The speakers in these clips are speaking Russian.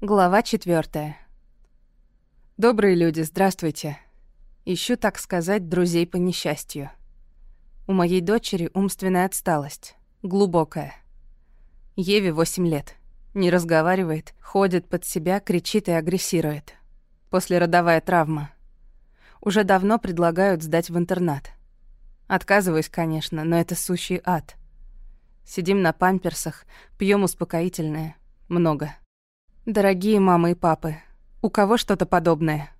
Глава четвертая. Добрые люди, здравствуйте. Ищу, так сказать, друзей по несчастью. У моей дочери умственная отсталость. Глубокая. Еве 8 лет. Не разговаривает, ходит под себя, кричит и агрессирует. Послеродовая травма. Уже давно предлагают сдать в интернат. Отказываюсь, конечно, но это сущий ад. Сидим на памперсах, пьем успокоительное. Много. Дорогие мамы и папы, у кого что-то подобное?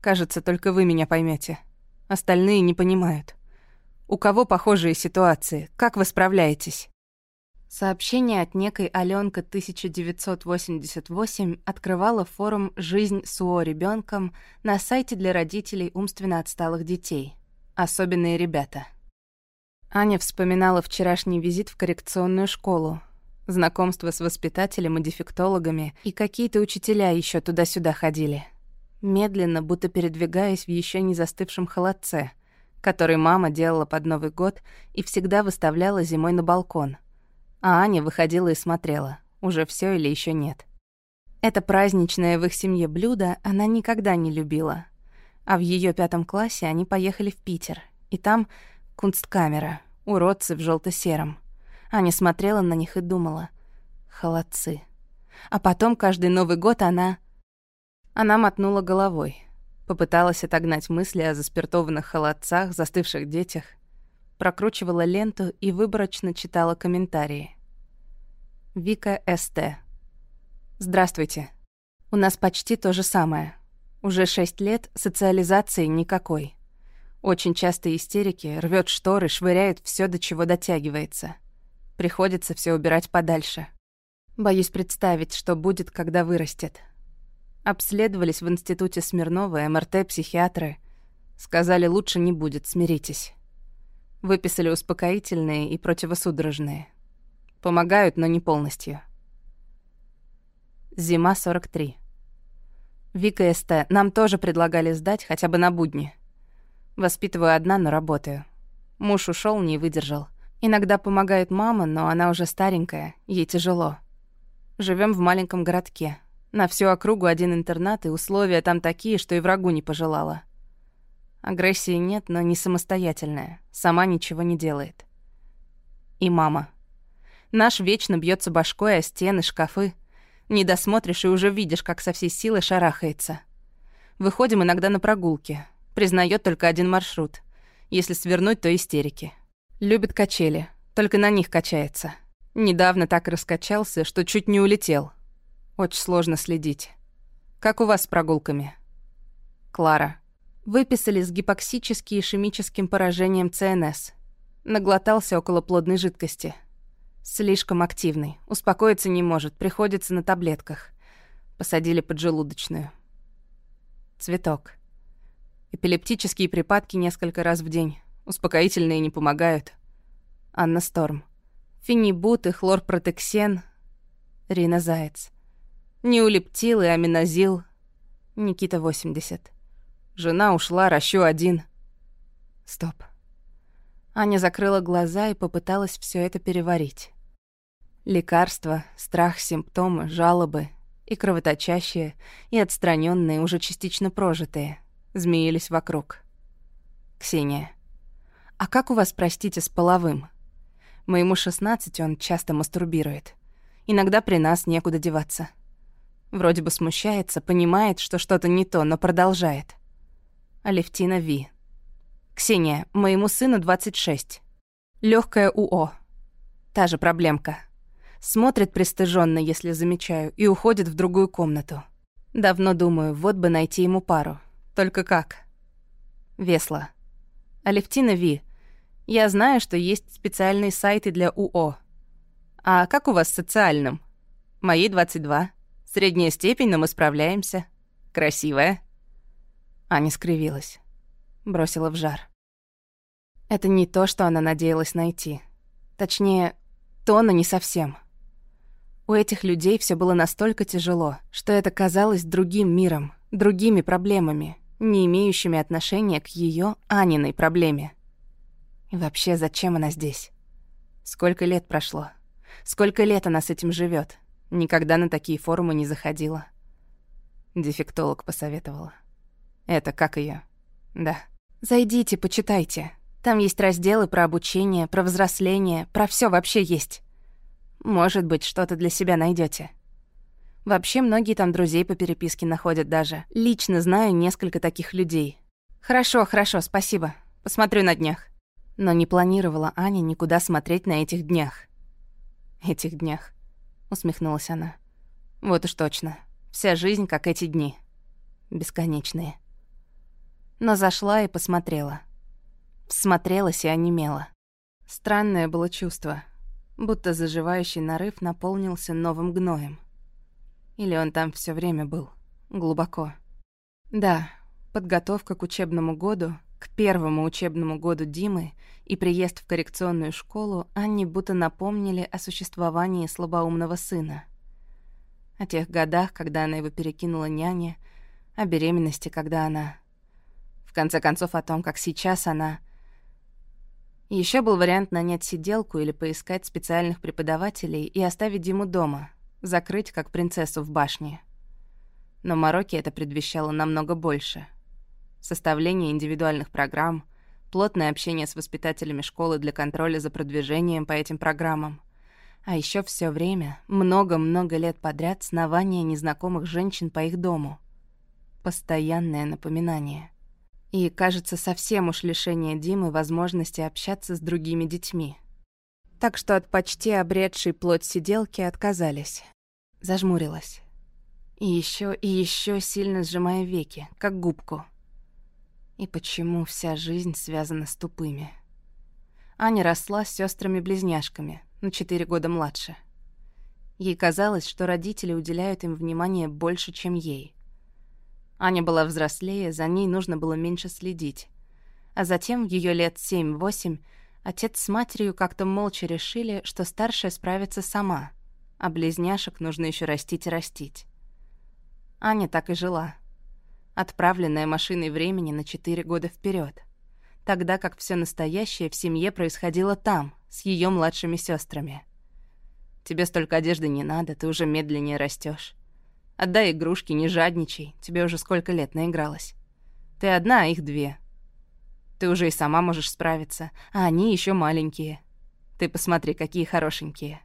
Кажется, только вы меня поймете. Остальные не понимают. У кого похожие ситуации? Как вы справляетесь? Сообщение от некой Алёнка 1988 открывало форум «Жизнь с УО ребенком на сайте для родителей умственно отсталых детей. Особенные ребята. Аня вспоминала вчерашний визит в коррекционную школу, Знакомство с воспитателем и дефектологами, и какие-то учителя еще туда-сюда ходили. Медленно, будто передвигаясь в еще не застывшем холодце, который мама делала под Новый год и всегда выставляла зимой на балкон. А Аня выходила и смотрела, уже все или еще нет. Это праздничное в их семье блюдо она никогда не любила. А в ее пятом классе они поехали в Питер, и там кунсткамера, уродцы в желто сером Аня смотрела на них и думала. Холодцы. А потом каждый Новый год она... Она мотнула головой. Попыталась отогнать мысли о заспиртованных холодцах, застывших детях. Прокручивала ленту и выборочно читала комментарии. Вика СТ. Здравствуйте. У нас почти то же самое. Уже шесть лет социализации никакой. Очень часто истерики, рвет шторы, швыряет все, до чего дотягивается. Приходится все убирать подальше. Боюсь представить, что будет, когда вырастет. Обследовались в институте Смирнова, МРТ, психиатры. Сказали, лучше не будет, смиритесь. Выписали успокоительные и противосудорожные. Помогают, но не полностью. Зима 43. Вика СТ, нам тоже предлагали сдать хотя бы на будни. Воспитываю одна, но работаю. Муж ушел, не выдержал. Иногда помогает мама, но она уже старенькая, ей тяжело. Живем в маленьком городке. На всю округу один интернат, и условия там такие, что и врагу не пожелала. Агрессии нет, но не самостоятельная. Сама ничего не делает. И мама. Наш вечно бьется башкой о стены, шкафы. Не досмотришь и уже видишь, как со всей силы шарахается. Выходим иногда на прогулки. Признает только один маршрут. Если свернуть, то истерики. Любит качели, только на них качается. Недавно так раскачался, что чуть не улетел. Очень сложно следить. Как у вас с прогулками? Клара. Выписали с гипоксически ишемическим поражением ЦНС. Наглотался около плодной жидкости. Слишком активный. Успокоиться не может, приходится на таблетках. Посадили поджелудочную. Цветок. Эпилептические припадки несколько раз в день. Успокоительные не помогают. Анна Сторм. Фенибут и хлорпротексен. Рина Заяц. Неулептил и аминозил. Никита 80. Жена ушла, ращу один. Стоп. Аня закрыла глаза и попыталась все это переварить. Лекарства, страх, симптомы, жалобы и кровоточащие, и отстраненные, уже частично прожитые, змеились вокруг. Ксения. «А как у вас, простите, с половым?» Моему 16 он часто мастурбирует. Иногда при нас некуда деваться. Вроде бы смущается, понимает, что что-то не то, но продолжает. Алевтина Ви. «Ксения, моему сыну 26. Легкая УО. Та же проблемка. Смотрит пристыженно, если замечаю, и уходит в другую комнату. Давно думаю, вот бы найти ему пару. Только как? Весла. Алевтина Ви, я знаю, что есть специальные сайты для УО. А как у вас с социальным? Моей 22. Средняя степень, но мы справляемся. Красивая. Аня скривилась. Бросила в жар. Это не то, что она надеялась найти. Точнее, то, но не совсем. У этих людей все было настолько тяжело, что это казалось другим миром, другими проблемами, не имеющими отношения к ее Аниной проблеме. И вообще, зачем она здесь? Сколько лет прошло? Сколько лет она с этим живет? Никогда на такие форумы не заходила. Дефектолог посоветовала. Это как ее? Да. Зайдите, почитайте. Там есть разделы про обучение, про взросление, про все вообще есть. Может быть, что-то для себя найдете. Вообще, многие там друзей по переписке находят даже. Лично знаю несколько таких людей. Хорошо, хорошо, спасибо. Посмотрю на днях. Но не планировала Аня никуда смотреть на этих днях. Этих днях, усмехнулась она. Вот уж точно. Вся жизнь, как эти дни. Бесконечные. Но зашла и посмотрела. Всмотрелась и онемела. Странное было чувство. Будто заживающий нарыв наполнился новым гноем. Или он там все время был. Глубоко. Да, подготовка к учебному году, к первому учебному году Димы и приезд в коррекционную школу Анне будто напомнили о существовании слабоумного сына — о тех годах, когда она его перекинула няне, о беременности, когда она... В конце концов, о том, как сейчас она... Еще был вариант нанять сиделку или поискать специальных преподавателей и оставить Диму дома, закрыть как принцессу в башне. Но Марокко это предвещало намного больше. Составление индивидуальных программ, плотное общение с воспитателями школы для контроля за продвижением по этим программам, а еще все время, много-много лет подряд, снование незнакомых женщин по их дому. Постоянное напоминание. И, кажется, совсем уж лишение Димы возможности общаться с другими детьми. Так что от почти обретшей плоть сиделки отказались. Зажмурилась. И еще и еще сильно сжимая веки, как губку. И почему вся жизнь связана с тупыми? Аня росла с сестрами близняшками на 4 года младше. Ей казалось, что родители уделяют им внимание больше, чем ей. Аня была взрослее, за ней нужно было меньше следить. А затем, в ее лет 7-8, отец с матерью как-то молча решили, что старшая справится сама, а близняшек нужно еще растить и растить. Аня так и жила, отправленная машиной времени на 4 года вперед, тогда как все настоящее в семье происходило там, с ее младшими сестрами. Тебе столько одежды не надо, ты уже медленнее растешь. Отдай игрушки, не жадничай, тебе уже сколько лет наигралась. Ты одна, а их две. Ты уже и сама можешь справиться, а они еще маленькие. Ты посмотри, какие хорошенькие.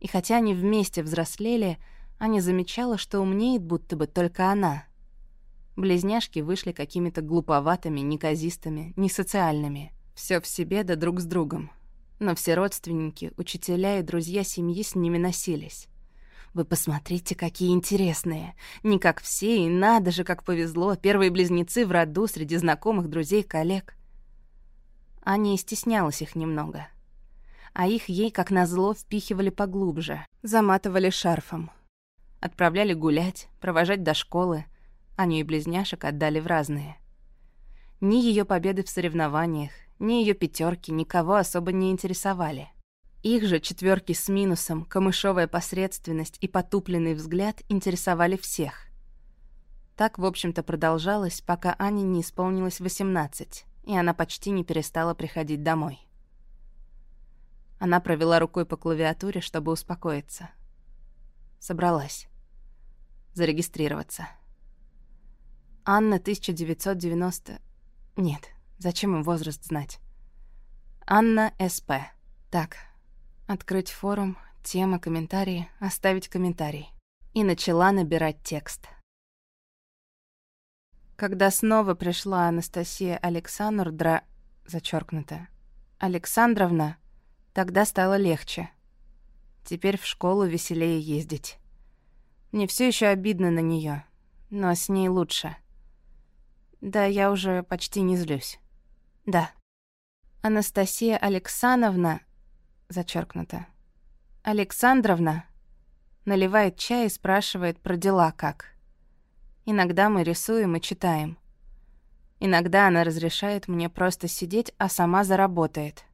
И хотя они вместе взрослели, Аня замечала, что умнеет будто бы только она. Близняшки вышли какими-то глуповатыми, неказистыми, несоциальными. Все в себе да друг с другом. Но все родственники, учителя и друзья семьи с ними носились. Вы посмотрите, какие интересные. Не как все, и надо же, как повезло. Первые близнецы в роду среди знакомых, друзей, коллег. Аня и стеснялась их немного. А их ей, как назло, впихивали поглубже. Заматывали шарфом. Отправляли гулять, провожать до школы. Аню и близняшек отдали в разные. Ни ее победы в соревнованиях, ни ее пятерки никого особо не интересовали. Их же четверки с минусом, камышовая посредственность и потупленный взгляд интересовали всех. Так, в общем-то, продолжалось, пока Ане не исполнилось 18, и она почти не перестала приходить домой. Она провела рукой по клавиатуре, чтобы успокоиться. Собралась. Зарегистрироваться. Анна 1990... Нет, Зачем им возраст знать? Анна СП. Так, открыть форум, тема, комментарии, оставить комментарий. И начала набирать текст. Когда снова пришла Анастасия Александровна, зачеркнуто, Александровна, тогда стало легче. Теперь в школу веселее ездить. Мне все еще обидно на нее, но с ней лучше. Да, я уже почти не злюсь. Да. Анастасия Александровна, зачеркнуто. Александровна наливает чай и спрашивает про дела как. Иногда мы рисуем и читаем. Иногда она разрешает мне просто сидеть, а сама заработает.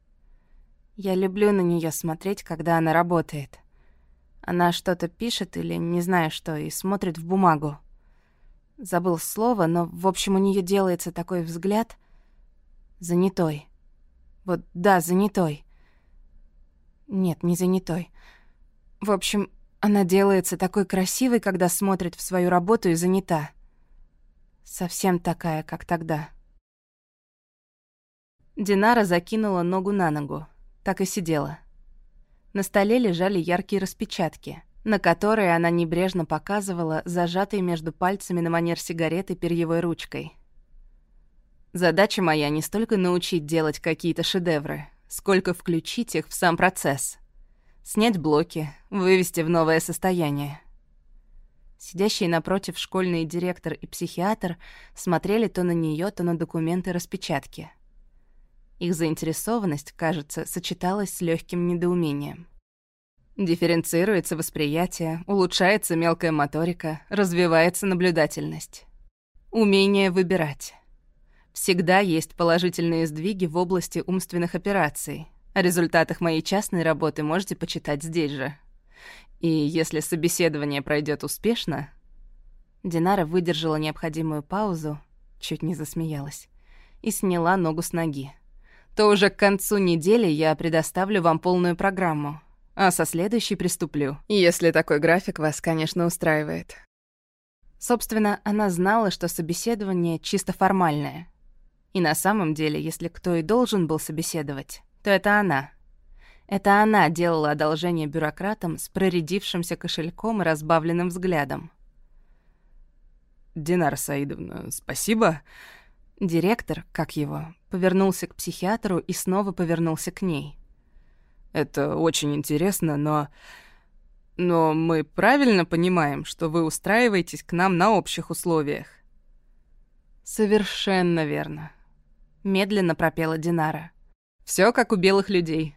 Я люблю на нее смотреть, когда она работает. Она что-то пишет или не знаю что, и смотрит в бумагу. Забыл слово, но, в общем, у нее делается такой взгляд, Занятой. Вот да, занятой. Нет, не занятой. В общем, Она делается такой красивой, когда смотрит в свою работу и занята. Совсем такая, как тогда. Динара закинула ногу на ногу. Так и сидела. На столе лежали яркие распечатки, на которые она небрежно показывала зажатые между пальцами на манер сигареты перьевой ручкой. Задача моя не столько научить делать какие-то шедевры, сколько включить их в сам процесс. Снять блоки, вывести в новое состояние. Сидящие напротив школьный директор и психиатр смотрели то на нее, то на документы распечатки. Их заинтересованность, кажется, сочеталась с легким недоумением. Дифференцируется восприятие, улучшается мелкая моторика, развивается наблюдательность. Умение выбирать. Всегда есть положительные сдвиги в области умственных операций. О результатах моей частной работы можете почитать здесь же. И если собеседование пройдет успешно... Динара выдержала необходимую паузу, чуть не засмеялась, и сняла ногу с ноги. То уже к концу недели я предоставлю вам полную программу, а со следующей приступлю, если такой график вас, конечно, устраивает. Собственно, она знала, что собеседование чисто формальное. И на самом деле, если кто и должен был собеседовать, то это она — это она делала одолжение бюрократам с проредившимся кошельком и разбавленным взглядом. «Динара Саидовна, спасибо». Директор, как его, повернулся к психиатру и снова повернулся к ней. «Это очень интересно, но... Но мы правильно понимаем, что вы устраиваетесь к нам на общих условиях?» «Совершенно верно», — медленно пропела Динара. Все как у белых людей.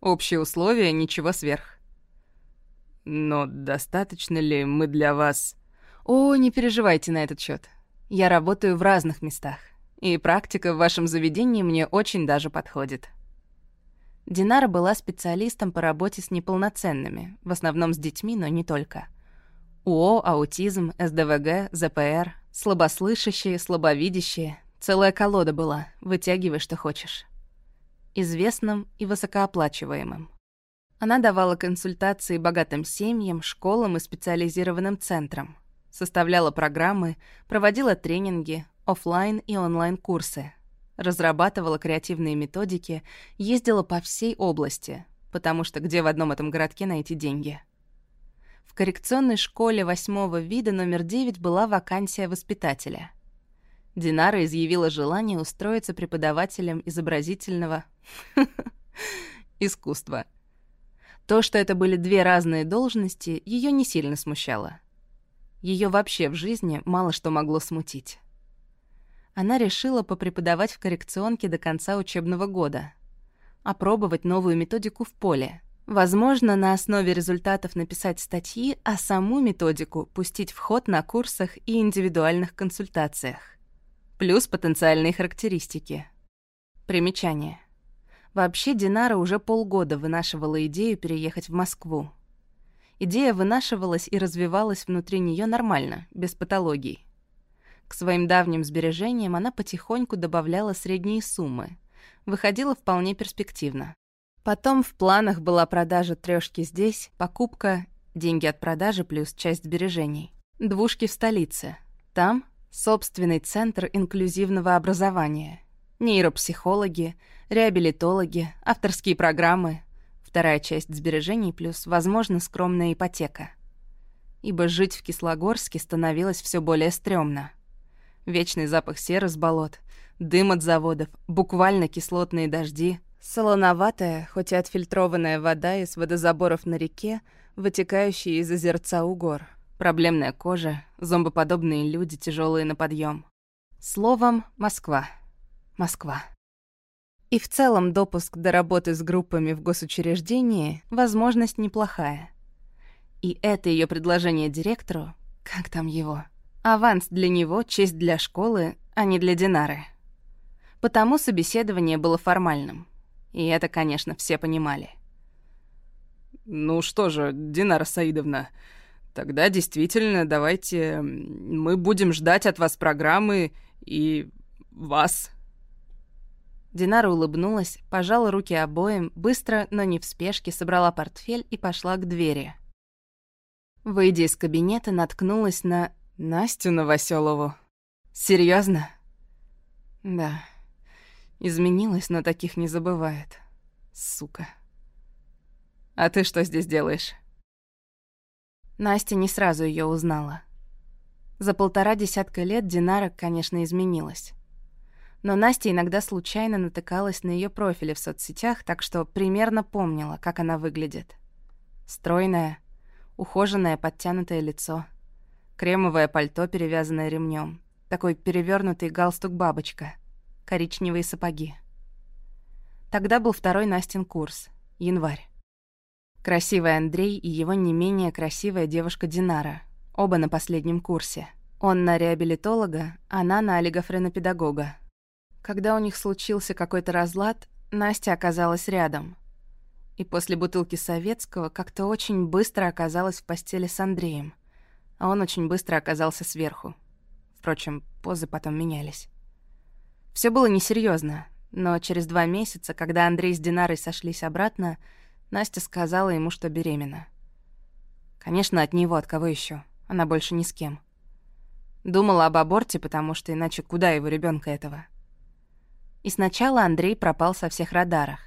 Общие условия, ничего сверх. Но достаточно ли мы для вас... О, не переживайте на этот счет. Я работаю в разных местах, и практика в вашем заведении мне очень даже подходит. Динара была специалистом по работе с неполноценными, в основном с детьми, но не только. УО, аутизм, СДВГ, ЗПР, слабослышащие, слабовидящие. Целая колода была, вытягивай, что хочешь известным и высокооплачиваемым. Она давала консультации богатым семьям, школам и специализированным центрам, составляла программы, проводила тренинги, офлайн и онлайн-курсы, разрабатывала креативные методики, ездила по всей области, потому что где в одном этом городке найти деньги? В коррекционной школе восьмого вида номер 9 была вакансия воспитателя. Динара изъявила желание устроиться преподавателем изобразительного искусства. То, что это были две разные должности, ее не сильно смущало. Ее вообще в жизни мало что могло смутить. Она решила попреподавать в коррекционке до конца учебного года, опробовать новую методику в поле. Возможно, на основе результатов написать статьи, а саму методику пустить в ход на курсах и индивидуальных консультациях плюс потенциальные характеристики. Примечание. Вообще Динара уже полгода вынашивала идею переехать в Москву. Идея вынашивалась и развивалась внутри нее нормально, без патологий. К своим давним сбережениям она потихоньку добавляла средние суммы. Выходила вполне перспективно. Потом в планах была продажа трешки здесь, покупка, деньги от продажи плюс часть сбережений. Двушки в столице. Там Собственный центр инклюзивного образования. Нейропсихологи, реабилитологи, авторские программы. Вторая часть сбережений плюс, возможно, скромная ипотека. Ибо жить в Кислогорске становилось все более стрёмно. Вечный запах серы с болот, дым от заводов, буквально кислотные дожди, солоноватая, хоть и отфильтрованная вода из водозаборов на реке, вытекающая из озерца у гор — Проблемная кожа, зомбоподобные люди, тяжелые на подъем. Словом, Москва. Москва. И в целом допуск до работы с группами в госучреждении — возможность неплохая. И это ее предложение директору, как там его, аванс для него, честь для школы, а не для Динары. Потому собеседование было формальным. И это, конечно, все понимали. «Ну что же, Динара Саидовна, Тогда действительно давайте мы будем ждать от вас программы и вас. Динара улыбнулась, пожала руки обоим, быстро, но не в спешке, собрала портфель и пошла к двери. Выйдя из кабинета, наткнулась на Настю Новоселову. Серьезно? Да. Изменилась, но таких не забывает. Сука. А ты что здесь делаешь? Настя не сразу ее узнала. За полтора десятка лет Динара, конечно, изменилась. Но Настя иногда случайно натыкалась на ее профили в соцсетях, так что примерно помнила, как она выглядит. Стройная, ухоженное подтянутое лицо, кремовое пальто, перевязанное ремнем, такой перевернутый галстук-бабочка, коричневые сапоги. Тогда был второй Настин курс, январь. Красивый Андрей и его не менее красивая девушка Динара, Оба на последнем курсе. Он на реабилитолога, она на олигофренопедагога. Когда у них случился какой-то разлад, Настя оказалась рядом. И после бутылки советского как-то очень быстро оказалась в постели с Андреем. А он очень быстро оказался сверху. Впрочем, позы потом менялись. Все было несерьезно, но через два месяца, когда Андрей с Динарой сошлись обратно, Настя сказала ему, что беременна. Конечно, от него, от кого еще? Она больше ни с кем. Думала об аборте, потому что иначе куда его ребенка этого? И сначала Андрей пропал со всех радарах.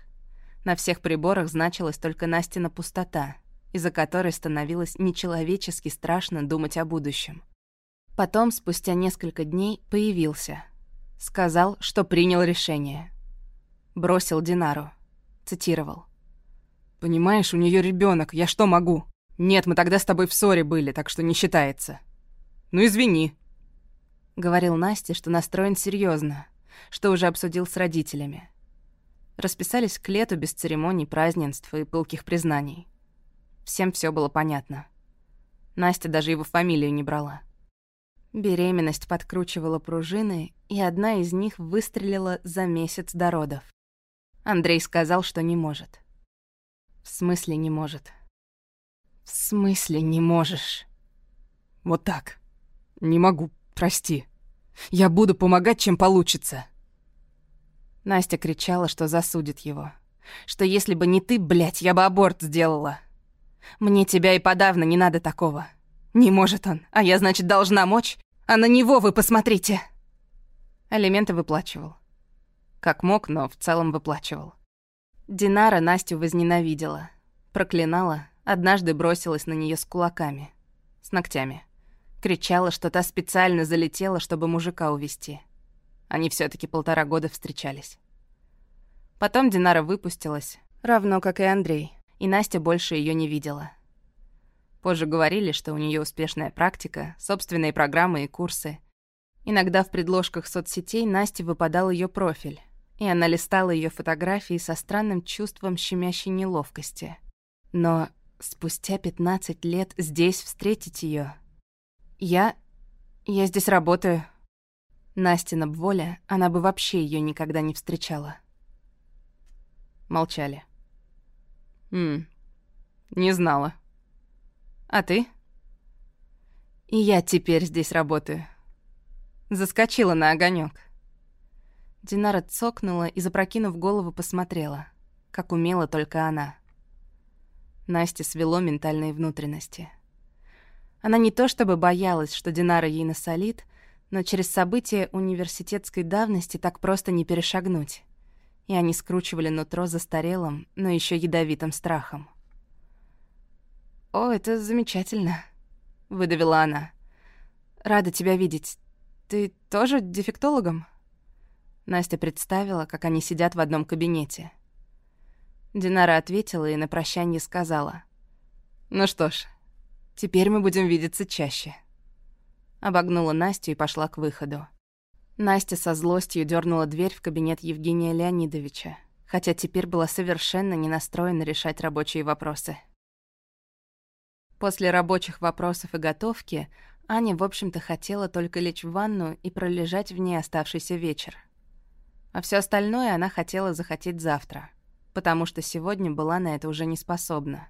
На всех приборах значилась только Настина пустота, из-за которой становилось нечеловечески страшно думать о будущем. Потом, спустя несколько дней, появился. Сказал, что принял решение. Бросил Динару. Цитировал. «Понимаешь, у нее ребенок. я что могу?» «Нет, мы тогда с тобой в ссоре были, так что не считается». «Ну, извини». Говорил Насте, что настроен серьезно, что уже обсудил с родителями. Расписались к лету без церемоний, празднеств и пылких признаний. Всем все было понятно. Настя даже его фамилию не брала. Беременность подкручивала пружины, и одна из них выстрелила за месяц до родов. Андрей сказал, что не может. В смысле не может? «В смысле не можешь?» «Вот так. Не могу, прости. Я буду помогать, чем получится». Настя кричала, что засудит его. Что если бы не ты, блядь, я бы аборт сделала. Мне тебя и подавно не надо такого. Не может он, а я, значит, должна мочь? А на него вы посмотрите. Алименты выплачивал. Как мог, но в целом выплачивал. Динара Настю возненавидела. Проклинала, Однажды бросилась на нее с кулаками. С ногтями. Кричала, что та специально залетела, чтобы мужика увести. Они все таки полтора года встречались. Потом Динара выпустилась, равно как и Андрей, и Настя больше ее не видела. Позже говорили, что у нее успешная практика, собственные программы и курсы. Иногда в предложках соцсетей Насте выпадал ее профиль, и она листала ее фотографии со странным чувством щемящей неловкости. Но спустя 15 лет здесь встретить ее. Я... я здесь работаю. Настина воля, она бы вообще ее никогда не встречала. Молчали. «Ммм, не знала. А ты?» «И я теперь здесь работаю». Заскочила на огонек. Динара цокнула и, запрокинув голову, посмотрела, как умела только она. Насте свело ментальные внутренности. Она не то чтобы боялась, что Динара ей насолит, но через события университетской давности так просто не перешагнуть. И они скручивали нутро застарелым, но еще ядовитым страхом. «О, это замечательно», — выдавила она. «Рада тебя видеть. Ты тоже дефектологом?» Настя представила, как они сидят в одном кабинете — Динара ответила и на прощание сказала. «Ну что ж, теперь мы будем видеться чаще». Обогнула Настю и пошла к выходу. Настя со злостью дернула дверь в кабинет Евгения Леонидовича, хотя теперь была совершенно не настроена решать рабочие вопросы. После рабочих вопросов и готовки Аня, в общем-то, хотела только лечь в ванну и пролежать в ней оставшийся вечер. А все остальное она хотела захотеть завтра — потому что сегодня была на это уже не способна.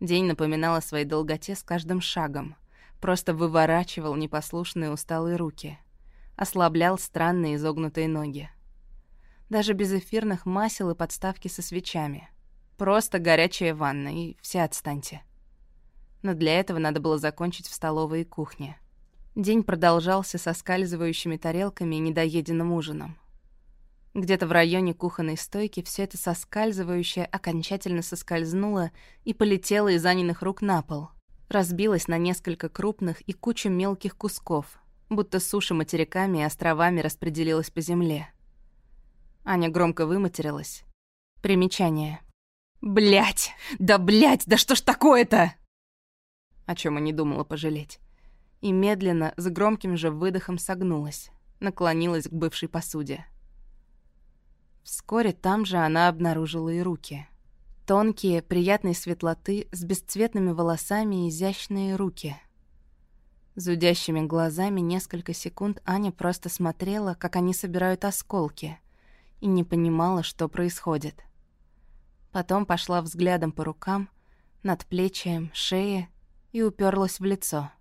День напоминал о своей долготе с каждым шагом, просто выворачивал непослушные усталые руки, ослаблял странные изогнутые ноги. Даже без эфирных масел и подставки со свечами. Просто горячая ванна, и все отстаньте. но для этого надо было закончить в столовой и кухне. День продолжался со скальзывающими тарелками и недоеденным ужином. Где-то в районе кухонной стойки все это соскальзывающее окончательно соскользнуло и полетело из Аниных рук на пол. Разбилось на несколько крупных и кучу мелких кусков, будто суша материками и островами распределилась по земле. Аня громко выматерилась. Примечание. Блять! Да блять! Да что ж такое-то? О чем и не думала пожалеть. И медленно, с громким же выдохом согнулась, наклонилась к бывшей посуде. Вскоре там же она обнаружила и руки. Тонкие, приятной светлоты, с бесцветными волосами и изящные руки. Зудящими глазами несколько секунд Аня просто смотрела, как они собирают осколки, и не понимала, что происходит. Потом пошла взглядом по рукам, над плечием, шее и уперлась в лицо.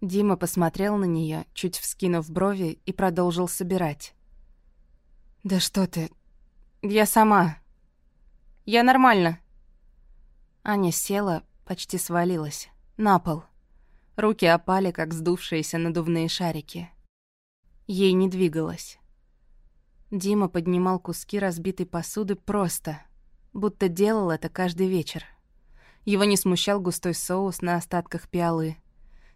Дима посмотрел на нее, чуть вскинув брови, и продолжил собирать. «Да что ты? Я сама. Я нормально». Аня села, почти свалилась, на пол. Руки опали, как сдувшиеся надувные шарики. Ей не двигалось. Дима поднимал куски разбитой посуды просто, будто делал это каждый вечер. Его не смущал густой соус на остатках пиалы,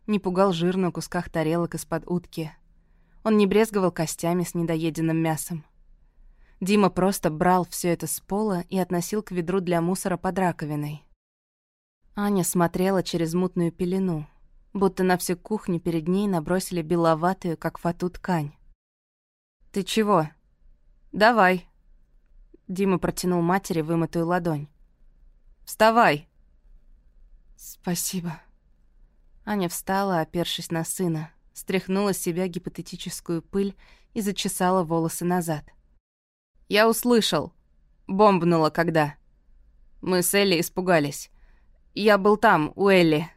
не пугал жир на кусках тарелок из-под утки. Он не брезговал костями с недоеденным мясом. Дима просто брал все это с пола и относил к ведру для мусора под раковиной. Аня смотрела через мутную пелену, будто на всю кухню перед ней набросили беловатую, как фату, ткань. «Ты чего? Давай!» Дима протянул матери вымытую ладонь. «Вставай!» «Спасибо». Аня встала, опершись на сына, стряхнула с себя гипотетическую пыль и зачесала волосы назад. Я услышал. Бомбнуло когда. Мы с Элли испугались. Я был там, у Элли.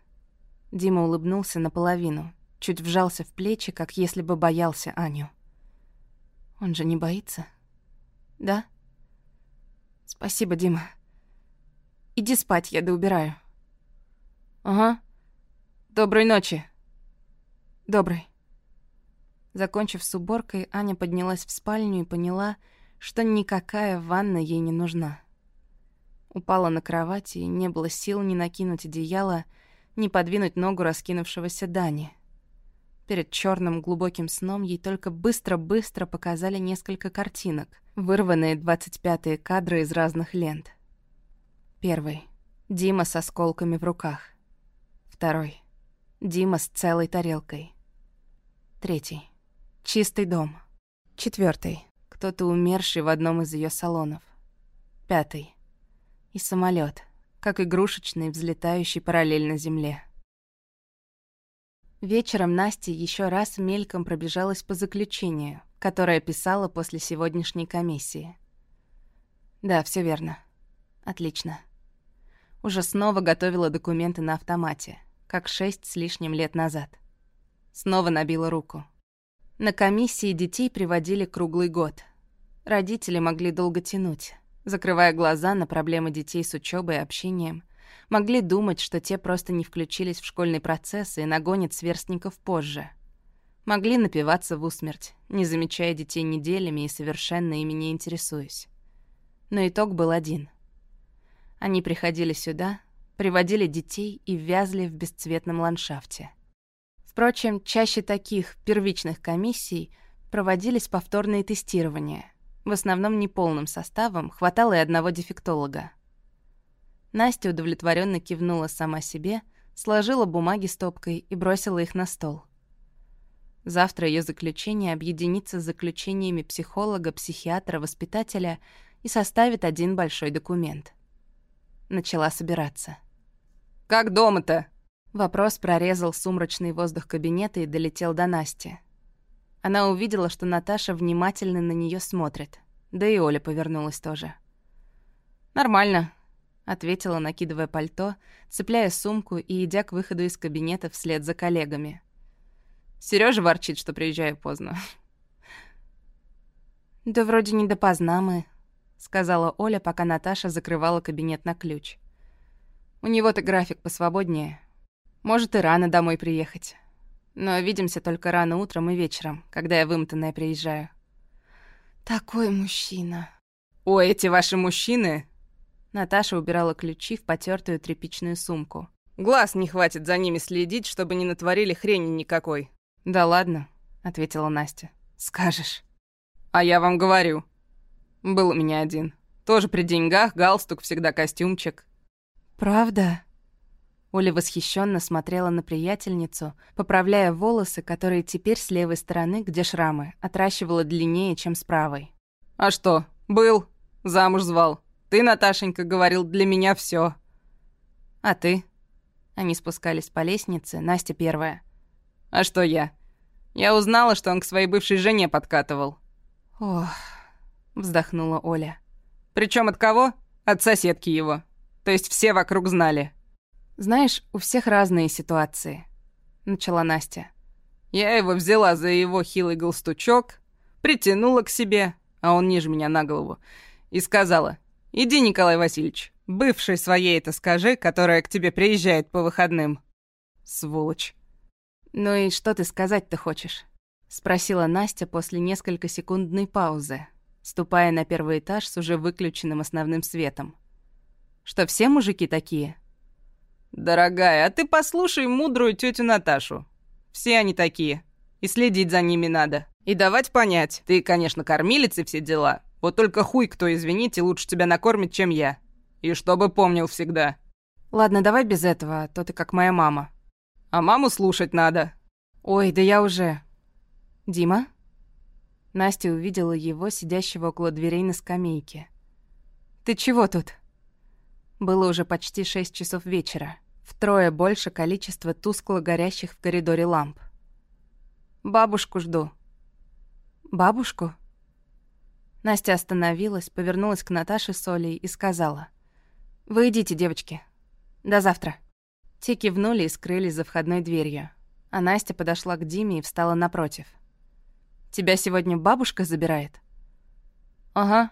Дима улыбнулся наполовину, чуть вжался в плечи, как если бы боялся Аню. Он же не боится? Да? Спасибо, Дима. Иди спать, я доубираю. Ага. Доброй ночи. Доброй. Закончив с уборкой, Аня поднялась в спальню и поняла, что никакая ванна ей не нужна. Упала на кровать, и не было сил ни накинуть одеяло, ни подвинуть ногу раскинувшегося Дани. Перед черным глубоким сном ей только быстро-быстро показали несколько картинок, вырванные 25-е кадры из разных лент. Первый. Дима с осколками в руках. Второй. Дима с целой тарелкой. Третий. Чистый дом. Четвертый кто-то умерший в одном из ее салонов. Пятый. И самолет, как игрушечный, взлетающий параллельно земле. Вечером Настя еще раз мельком пробежалась по заключению, которое писала после сегодняшней комиссии. Да, все верно. Отлично. Уже снова готовила документы на автомате, как шесть с лишним лет назад. Снова набила руку. На комиссии детей приводили круглый год, Родители могли долго тянуть, закрывая глаза на проблемы детей с учебой и общением. Могли думать, что те просто не включились в школьный процесс и нагонят сверстников позже. Могли напиваться в усмерть, не замечая детей неделями и совершенно ими не интересуясь. Но итог был один. Они приходили сюда, приводили детей и вязли в бесцветном ландшафте. Впрочем, чаще таких первичных комиссий проводились повторные тестирования, в основном неполным составом, хватало и одного дефектолога. Настя удовлетворенно кивнула сама себе, сложила бумаги стопкой и бросила их на стол. Завтра ее заключение объединится с заключениями психолога, психиатра, воспитателя и составит один большой документ. Начала собираться. «Как дома-то?» Вопрос прорезал сумрачный воздух кабинета и долетел до Насти. Она увидела, что Наташа внимательно на нее смотрит. Да и Оля повернулась тоже. «Нормально», — ответила, накидывая пальто, цепляя сумку и идя к выходу из кабинета вслед за коллегами. Сережа ворчит, что приезжаю поздно. «Да вроде не допоздна мы», — сказала Оля, пока Наташа закрывала кабинет на ключ. «У него-то график посвободнее. Может, и рано домой приехать. Но видимся только рано утром и вечером, когда я вымотанная приезжаю. Такой мужчина. О, эти ваши мужчины... Наташа убирала ключи в потертую тряпичную сумку. Глаз не хватит за ними следить, чтобы не натворили хрени никакой. Да ладно, ответила Настя. Скажешь. А я вам говорю. Был у меня один. Тоже при деньгах, галстук, всегда костюмчик. Правда? Оля восхищенно смотрела на приятельницу, поправляя волосы, которые теперь с левой стороны, где шрамы, отращивала длиннее, чем с правой. «А что? Был. Замуж звал. Ты, Наташенька, говорил, для меня все. «А ты?» Они спускались по лестнице, Настя первая. «А что я? Я узнала, что он к своей бывшей жене подкатывал». «Ох...» — вздохнула Оля. Причем от кого? От соседки его. То есть все вокруг знали». «Знаешь, у всех разные ситуации», — начала Настя. «Я его взяла за его хилый галстучок, притянула к себе, а он ниже меня на голову, и сказала, «Иди, Николай Васильевич, бывшей своей это скажи, которая к тебе приезжает по выходным». Сволочь. «Ну и что ты сказать-то хочешь?» — спросила Настя после несколько секундной паузы, ступая на первый этаж с уже выключенным основным светом. «Что все мужики такие?» «Дорогая, а ты послушай мудрую тетю Наташу. Все они такие. И следить за ними надо. И давать понять. Ты, конечно, кормилец и все дела. Вот только хуй кто, извините, лучше тебя накормит, чем я. И чтобы помнил всегда». «Ладно, давай без этого, а то ты как моя мама». «А маму слушать надо». «Ой, да я уже...» «Дима?» Настя увидела его, сидящего около дверей на скамейке. «Ты чего тут?» Было уже почти шесть часов вечера. Втрое больше количества тускло горящих в коридоре ламп. «Бабушку жду». «Бабушку?» Настя остановилась, повернулась к Наташе с Олей и сказала. «Вы идите, девочки. До завтра». Те кивнули и скрылись за входной дверью. А Настя подошла к Диме и встала напротив. «Тебя сегодня бабушка забирает?» «Ага.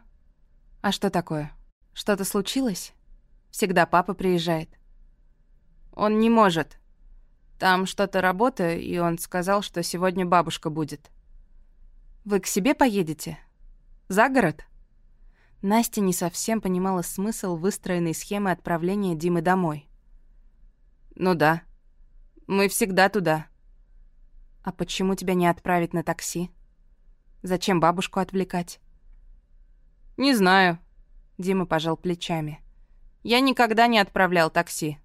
А что такое? Что-то случилось?» Всегда папа приезжает. Он не может. Там что-то работа, и он сказал, что сегодня бабушка будет. Вы к себе поедете? За город? Настя не совсем понимала смысл выстроенной схемы отправления Димы домой. Ну да. Мы всегда туда. А почему тебя не отправить на такси? Зачем бабушку отвлекать? Не знаю. Дима пожал плечами. Я никогда не отправлял такси».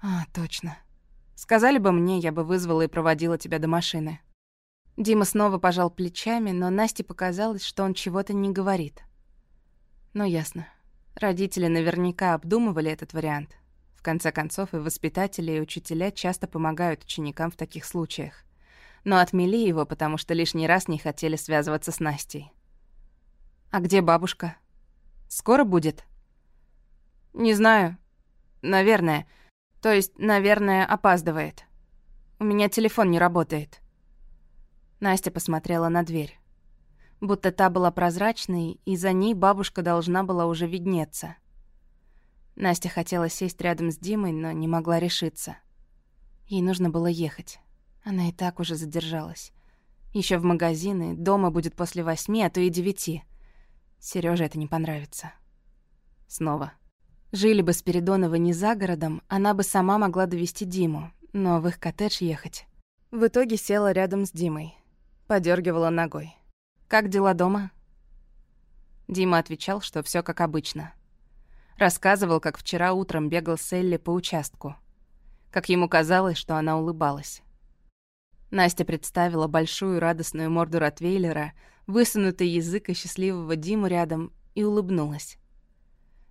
«А, точно. Сказали бы мне, я бы вызвала и проводила тебя до машины». Дима снова пожал плечами, но Насте показалось, что он чего-то не говорит. Ну, ясно. Родители наверняка обдумывали этот вариант. В конце концов, и воспитатели, и учителя часто помогают ученикам в таких случаях. Но отмели его, потому что лишний раз не хотели связываться с Настей. «А где бабушка? Скоро будет?» «Не знаю. Наверное. То есть, наверное, опаздывает. У меня телефон не работает». Настя посмотрела на дверь. Будто та была прозрачной, и за ней бабушка должна была уже виднеться. Настя хотела сесть рядом с Димой, но не могла решиться. Ей нужно было ехать. Она и так уже задержалась. Еще в магазины, дома будет после восьми, а то и девяти. Сереже это не понравится. Снова. Жили бы Спиридоновы не за городом, она бы сама могла довести Диму, но в их коттедж ехать. В итоге села рядом с Димой. Подергивала ногой. «Как дела дома?» Дима отвечал, что все как обычно. Рассказывал, как вчера утром бегал с Элли по участку. Как ему казалось, что она улыбалась. Настя представила большую радостную морду Ротвейлера, высунутый язык и счастливого Диму рядом, и улыбнулась.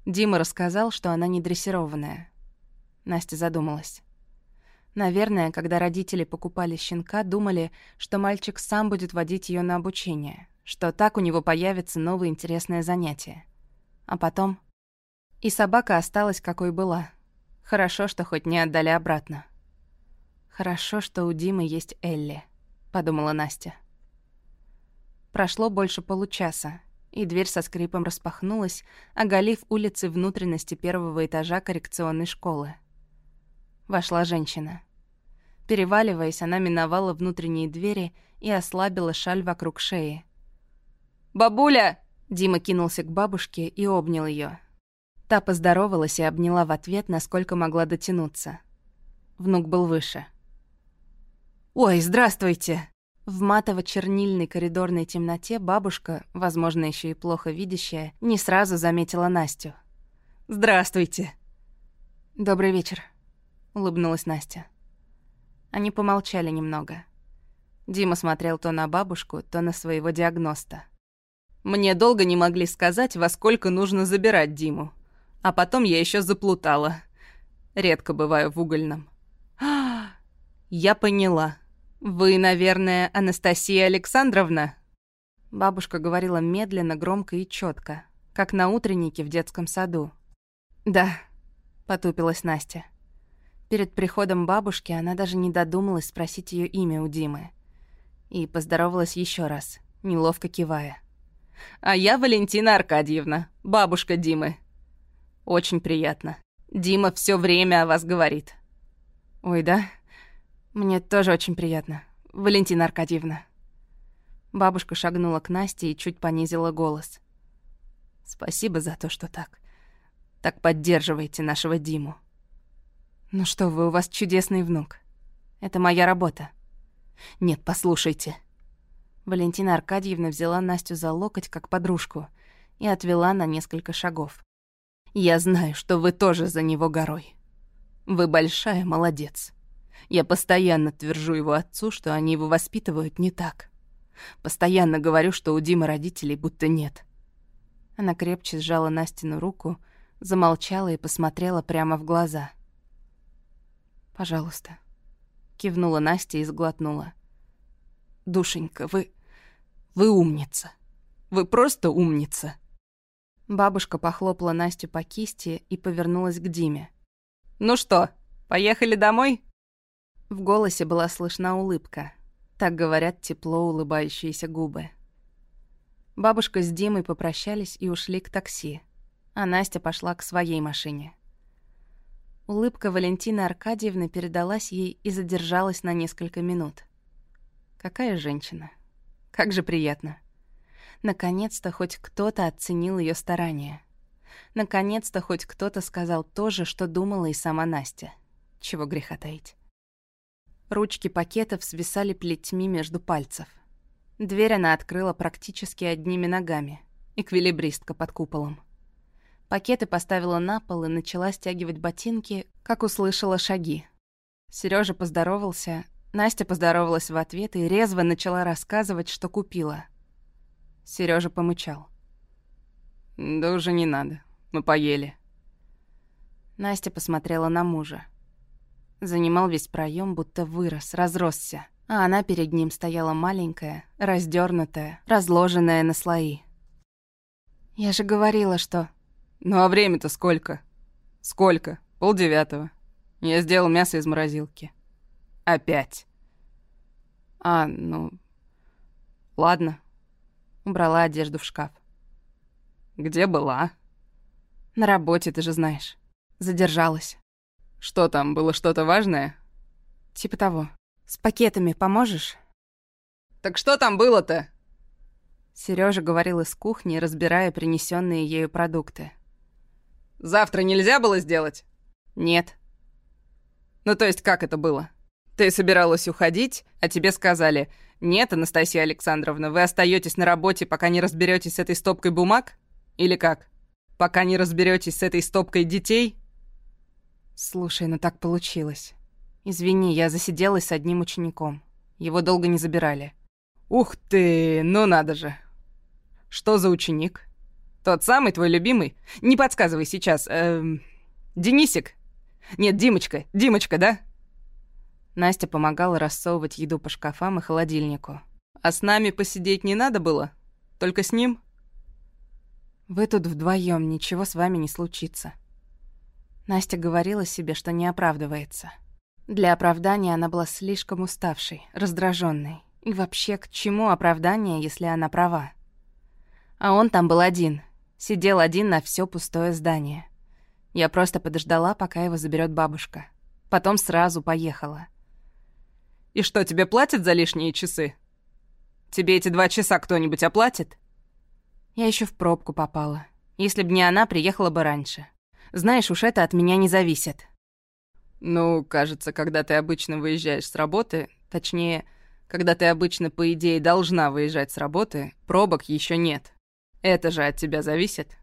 Дима рассказал, что она не дрессированная. Настя задумалась. Наверное, когда родители покупали щенка, думали, что мальчик сам будет водить ее на обучение, что так у него появится новое интересное занятие. А потом... И собака осталась какой была. Хорошо, что хоть не отдали обратно. «Хорошо, что у Димы есть Элли», — подумала Настя. Прошло больше получаса, и дверь со скрипом распахнулась, оголив улицы внутренности первого этажа коррекционной школы. Вошла женщина. Переваливаясь, она миновала внутренние двери и ослабила шаль вокруг шеи. «Бабуля!» Дима кинулся к бабушке и обнял ее. Та поздоровалась и обняла в ответ, насколько могла дотянуться. Внук был выше. «Ой, здравствуйте!» В матово-чернильной коридорной темноте бабушка, возможно, еще и плохо видящая, не сразу заметила Настю. «Здравствуйте!» «Добрый вечер», — улыбнулась Настя. Они помолчали немного. Дима смотрел то на бабушку, то на своего диагноста. «Мне долго не могли сказать, во сколько нужно забирать Диму. А потом я еще заплутала. Редко бываю в угольном». «Я поняла», «Вы, наверное, Анастасия Александровна?» Бабушка говорила медленно, громко и четко, как на утреннике в детском саду. «Да», — потупилась Настя. Перед приходом бабушки она даже не додумалась спросить ее имя у Димы. И поздоровалась еще раз, неловко кивая. «А я Валентина Аркадьевна, бабушка Димы. Очень приятно. Дима все время о вас говорит». «Ой, да?» «Мне тоже очень приятно, Валентина Аркадьевна». Бабушка шагнула к Насте и чуть понизила голос. «Спасибо за то, что так... так поддерживаете нашего Диму. Ну что вы, у вас чудесный внук. Это моя работа. Нет, послушайте». Валентина Аркадьевна взяла Настю за локоть, как подружку, и отвела на несколько шагов. «Я знаю, что вы тоже за него горой. Вы большая молодец. Я постоянно твержу его отцу, что они его воспитывают не так. Постоянно говорю, что у Димы родителей будто нет. Она крепче сжала Настину руку, замолчала и посмотрела прямо в глаза. «Пожалуйста», — кивнула Настя и сглотнула. «Душенька, вы... вы умница. Вы просто умница». Бабушка похлопала Настю по кисти и повернулась к Диме. «Ну что, поехали домой?» В голосе была слышна улыбка. Так говорят тепло улыбающиеся губы. Бабушка с Димой попрощались и ушли к такси, а Настя пошла к своей машине. Улыбка Валентины Аркадьевны передалась ей и задержалась на несколько минут. Какая женщина. Как же приятно. Наконец-то хоть кто-то оценил ее старания. Наконец-то хоть кто-то сказал то же, что думала и сама Настя. Чего греха таить. Ручки пакетов свисали плетьми между пальцев. Дверь она открыла практически одними ногами. Эквилибристка под куполом. Пакеты поставила на пол и начала стягивать ботинки, как услышала шаги. Сережа поздоровался, Настя поздоровалась в ответ и резво начала рассказывать, что купила. Сережа помычал. «Да уже не надо, мы поели». Настя посмотрела на мужа. Занимал весь проем, будто вырос, разросся. А она перед ним стояла маленькая, раздернутая, разложенная на слои. «Я же говорила, что...» «Ну а время-то сколько?» «Сколько? Полдевятого. Я сделал мясо из морозилки. Опять». «А, ну... Ладно». Убрала одежду в шкаф. «Где была?» «На работе, ты же знаешь. Задержалась». Что там, было что-то важное? Типа того. С пакетами поможешь? Так что там было-то? Сережа говорил из кухни, разбирая принесенные ею продукты. Завтра нельзя было сделать? Нет. Ну то есть как это было? Ты собиралась уходить, а тебе сказали: "Нет, Анастасия Александровна, вы остаетесь на работе, пока не разберетесь с этой стопкой бумаг?" Или как? Пока не разберетесь с этой стопкой детей? «Слушай, ну так получилось. Извини, я засиделась с одним учеником. Его долго не забирали». «Ух ты, ну надо же. Что за ученик? Тот самый твой любимый? Не подсказывай сейчас. Эм, Денисик? Нет, Димочка. Димочка, да?» Настя помогала рассовывать еду по шкафам и холодильнику. «А с нами посидеть не надо было? Только с ним?» «Вы тут вдвоем, ничего с вами не случится». Настя говорила себе, что не оправдывается. Для оправдания она была слишком уставшей, раздраженной. И вообще, к чему оправдание, если она права? А он там был один. Сидел один на все пустое здание. Я просто подождала, пока его заберет бабушка. Потом сразу поехала. «И что, тебе платят за лишние часы? Тебе эти два часа кто-нибудь оплатит?» Я еще в пробку попала. Если б не она, приехала бы раньше. Знаешь, уж это от меня не зависит. Ну, кажется, когда ты обычно выезжаешь с работы, точнее, когда ты обычно, по идее, должна выезжать с работы, пробок еще нет. Это же от тебя зависит.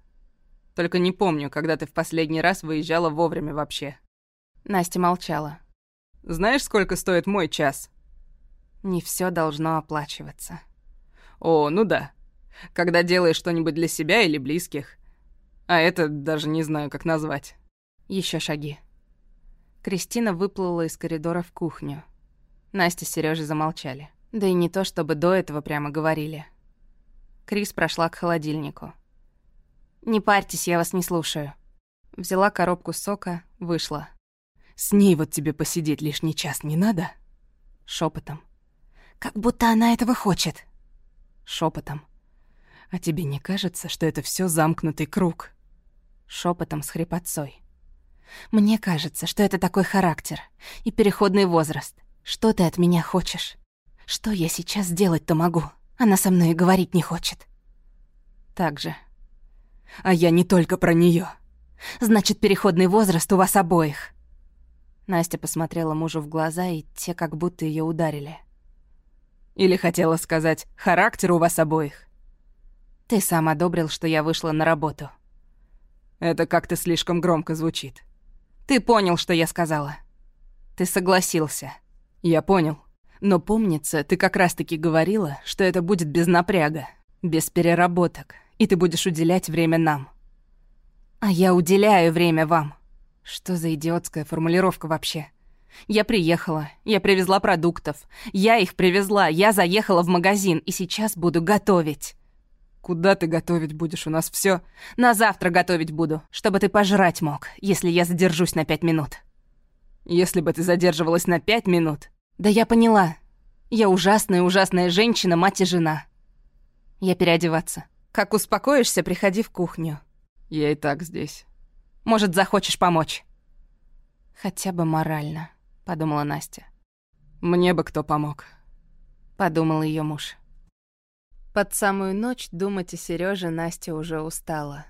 Только не помню, когда ты в последний раз выезжала вовремя вообще. Настя молчала. Знаешь, сколько стоит мой час? Не все должно оплачиваться. О, ну да. Когда делаешь что-нибудь для себя или близких. А это даже не знаю, как назвать. Еще шаги. Кристина выплыла из коридора в кухню. Настя с Серёжей замолчали. Да и не то, чтобы до этого прямо говорили. Крис прошла к холодильнику. «Не парьтесь, я вас не слушаю». Взяла коробку сока, вышла. «С ней вот тебе посидеть лишний час не надо?» Шепотом. «Как будто она этого хочет». Шепотом. «А тебе не кажется, что это все замкнутый круг?» Шепотом с хрипотцой. «Мне кажется, что это такой характер и переходный возраст. Что ты от меня хочешь? Что я сейчас делать-то могу? Она со мной и говорить не хочет». Так же. А я не только про нее. Значит, переходный возраст у вас обоих. Настя посмотрела мужу в глаза, и те как будто ее ударили. Или хотела сказать, характер у вас обоих. Ты сам одобрил, что я вышла на работу. Это как-то слишком громко звучит. Ты понял, что я сказала. Ты согласился. Я понял. Но помнится, ты как раз-таки говорила, что это будет без напряга, без переработок, и ты будешь уделять время нам. А я уделяю время вам. Что за идиотская формулировка вообще? Я приехала, я привезла продуктов, я их привезла, я заехала в магазин и сейчас буду готовить. Куда ты готовить будешь? У нас все. На завтра готовить буду, чтобы ты пожрать мог, если я задержусь на пять минут. Если бы ты задерживалась на пять минут. Да я поняла. Я ужасная-ужасная женщина, мать и жена. Я переодеваться. Как успокоишься, приходи в кухню. Я и так здесь. Может, захочешь помочь? Хотя бы морально, подумала Настя. Мне бы кто помог. Подумал ее муж. Под самую ночь думать о Сереже Настя уже устала.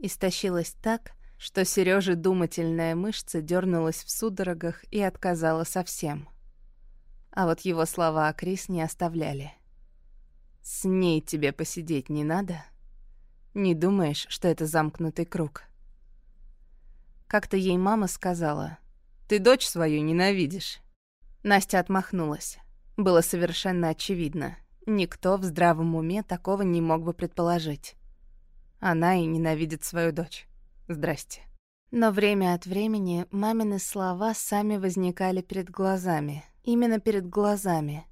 Истощилась так, что Сереже думательная мышца дернулась в судорогах и отказала совсем. А вот его слова о Крис не оставляли. С ней тебе посидеть не надо? Не думаешь, что это замкнутый круг? Как-то ей мама сказала, «Ты дочь свою ненавидишь». Настя отмахнулась. Было совершенно очевидно. Никто в здравом уме такого не мог бы предположить. Она и ненавидит свою дочь. Здрасте. Но время от времени мамины слова сами возникали перед глазами. Именно перед глазами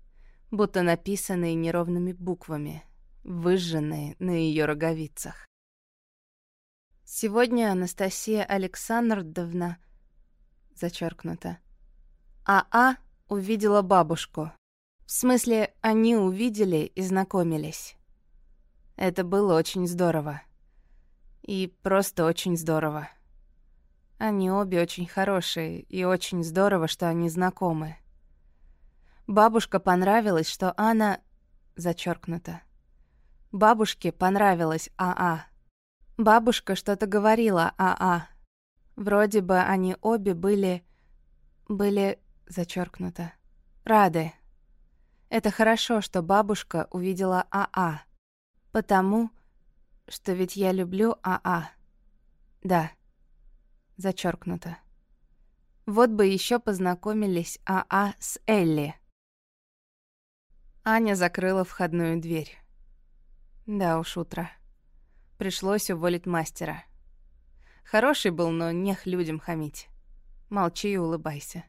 будто написанные неровными буквами, выжженные на ее роговицах. Сегодня Анастасия Александровна, зачеркнуто, АА увидела бабушку. В смысле, они увидели и знакомились. Это было очень здорово. И просто очень здорово. Они обе очень хорошие, и очень здорово, что они знакомы. Бабушка понравилось, что Анна... Зачеркнуто. Бабушке понравилось АА. Бабушка что-то говорила АА. Вроде бы они обе были... Были... Зачеркнуто. Рады. Это хорошо, что бабушка увидела АА. Потому что ведь я люблю АА. Да. Зачеркнуто. Вот бы еще познакомились АА с Элли. Аня закрыла входную дверь. Да уж, утро. Пришлось уволить мастера. Хороший был, но нех людям хамить. Молчи и улыбайся.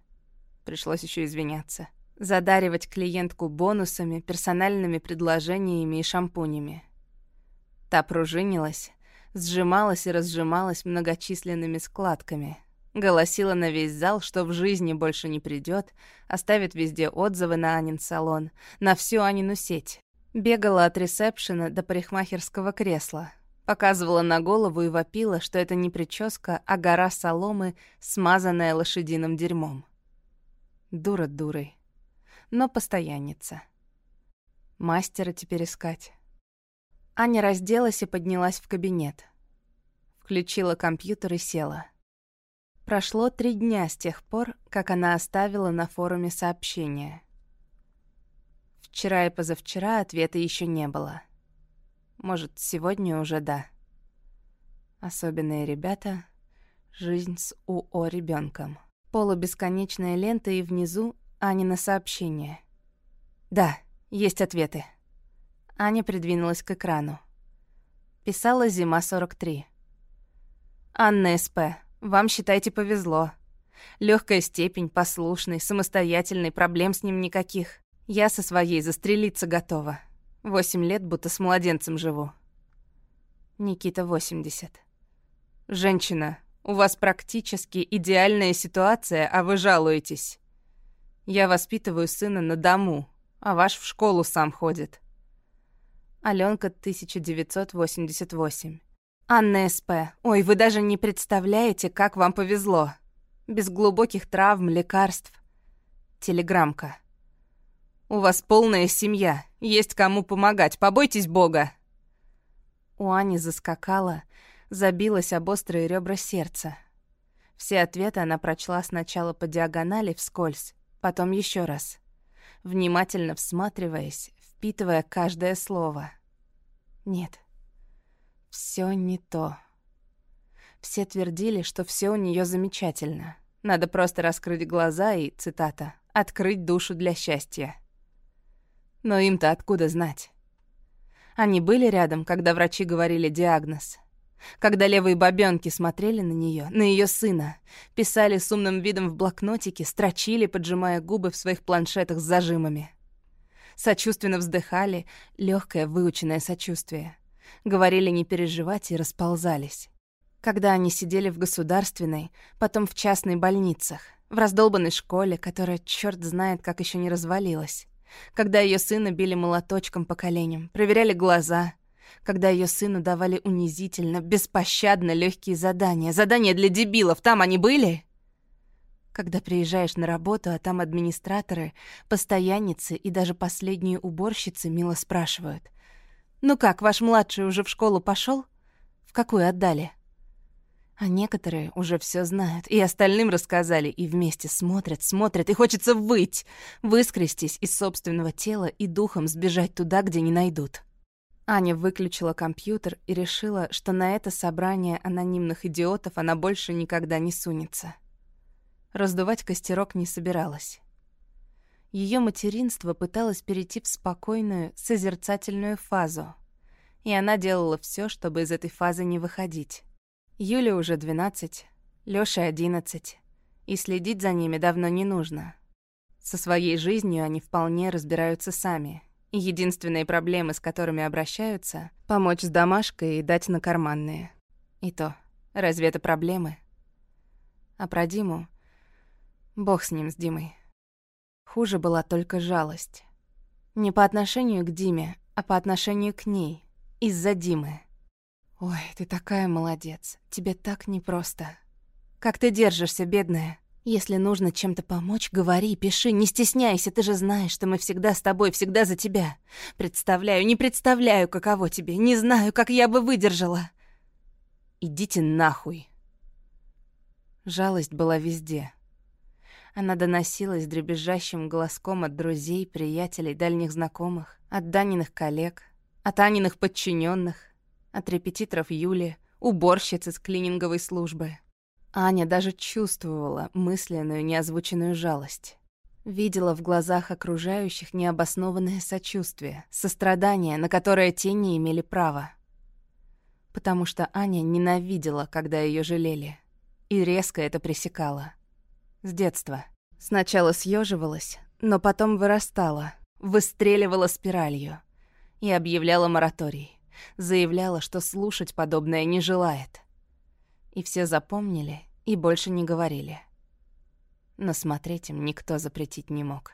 Пришлось еще извиняться. Задаривать клиентку бонусами, персональными предложениями и шампунями. Та пружинилась, сжималась и разжималась многочисленными складками — Голосила на весь зал, что в жизни больше не придет, оставит везде отзывы на Анин салон, на всю Анину сеть. Бегала от ресепшена до парикмахерского кресла. Показывала на голову и вопила, что это не прическа, а гора соломы, смазанная лошадиным дерьмом. Дура дурой. Но постоянница. Мастера теперь искать. Аня разделась и поднялась в кабинет. Включила компьютер и села. Прошло три дня с тех пор, как она оставила на форуме сообщение. Вчера и позавчера ответа еще не было. Может, сегодня уже да. Особенные ребята. Жизнь с УО ребенком. Полубесконечная лента и внизу Анина сообщение. Да, есть ответы. Аня придвинулась к экрану. Писала «Зима 43». «Анна СП, вам, считайте, повезло. Легкая степень, послушный, самостоятельный, проблем с ним никаких. Я со своей застрелиться готова. Восемь лет, будто с младенцем живу. Никита, 80. Женщина, у вас практически идеальная ситуация, а вы жалуетесь. Я воспитываю сына на дому, а ваш в школу сам ходит. Алёнка, 1988. «Анна СП, ой, вы даже не представляете, как вам повезло. Без глубоких травм, лекарств. Телеграмка. У вас полная семья, есть кому помогать, побойтесь Бога». У Ани заскакала, забилась об острые ребра сердца. Все ответы она прочла сначала по диагонали вскользь, потом еще раз, внимательно всматриваясь, впитывая каждое слово. Нет, все не то. Все твердили, что все у нее замечательно. Надо просто раскрыть глаза и, цитата, «открыть душу для счастья». Но им-то откуда знать? Они были рядом, когда врачи говорили диагноз. Когда левые бабёнки смотрели на нее, на ее сына, писали с умным видом в блокнотике, строчили, поджимая губы в своих планшетах с зажимами. Сочувственно вздыхали, легкое выученное сочувствие говорили не переживать и расползались. Когда они сидели в государственной, потом в частной больницах, в раздолбанной школе, которая черт знает, как еще не развалилась. Когда ее сына били молоточком по коленям, проверяли глаза, когда ее сыну давали унизительно, беспощадно легкие задания. Задания для дебилов, там они были? Когда приезжаешь на работу, а там администраторы, постоянницы и даже последние уборщицы мило спрашивают — «Ну как, ваш младший уже в школу пошел? В какую отдали?» А некоторые уже все знают, и остальным рассказали, и вместе смотрят, смотрят, и хочется выть, выскрестись из собственного тела и духом сбежать туда, где не найдут. Аня выключила компьютер и решила, что на это собрание анонимных идиотов она больше никогда не сунется. Раздувать костерок не собиралась. Ее материнство пыталось перейти в спокойную, созерцательную фазу. И она делала все, чтобы из этой фазы не выходить. Юле уже 12, Лёше 11, и следить за ними давно не нужно. Со своей жизнью они вполне разбираются сами. Единственные проблемы, с которыми обращаются — помочь с домашкой и дать на карманные. И то, разве это проблемы? А про Диму... Бог с ним, с Димой. Хуже была только жалость. Не по отношению к Диме, а по отношению к ней. Из-за Димы. «Ой, ты такая молодец. Тебе так непросто. Как ты держишься, бедная? Если нужно чем-то помочь, говори, пиши, не стесняйся. Ты же знаешь, что мы всегда с тобой, всегда за тебя. Представляю, не представляю, каково тебе. Не знаю, как я бы выдержала. Идите нахуй». Жалость была везде. Она доносилась дребезжащим голоском от друзей, приятелей, дальних знакомых, от Даниных коллег, от Аниных подчиненных, от репетиторов Юли, уборщицы с клининговой службы. Аня даже чувствовала мысленную неозвученную жалость. Видела в глазах окружающих необоснованное сочувствие, сострадание, на которое те не имели права. Потому что Аня ненавидела, когда ее жалели, и резко это пресекала. С детства. Сначала съеживалась, но потом вырастала, выстреливала спиралью и объявляла мораторий. Заявляла, что слушать подобное не желает. И все запомнили и больше не говорили. Но смотреть им никто запретить не мог.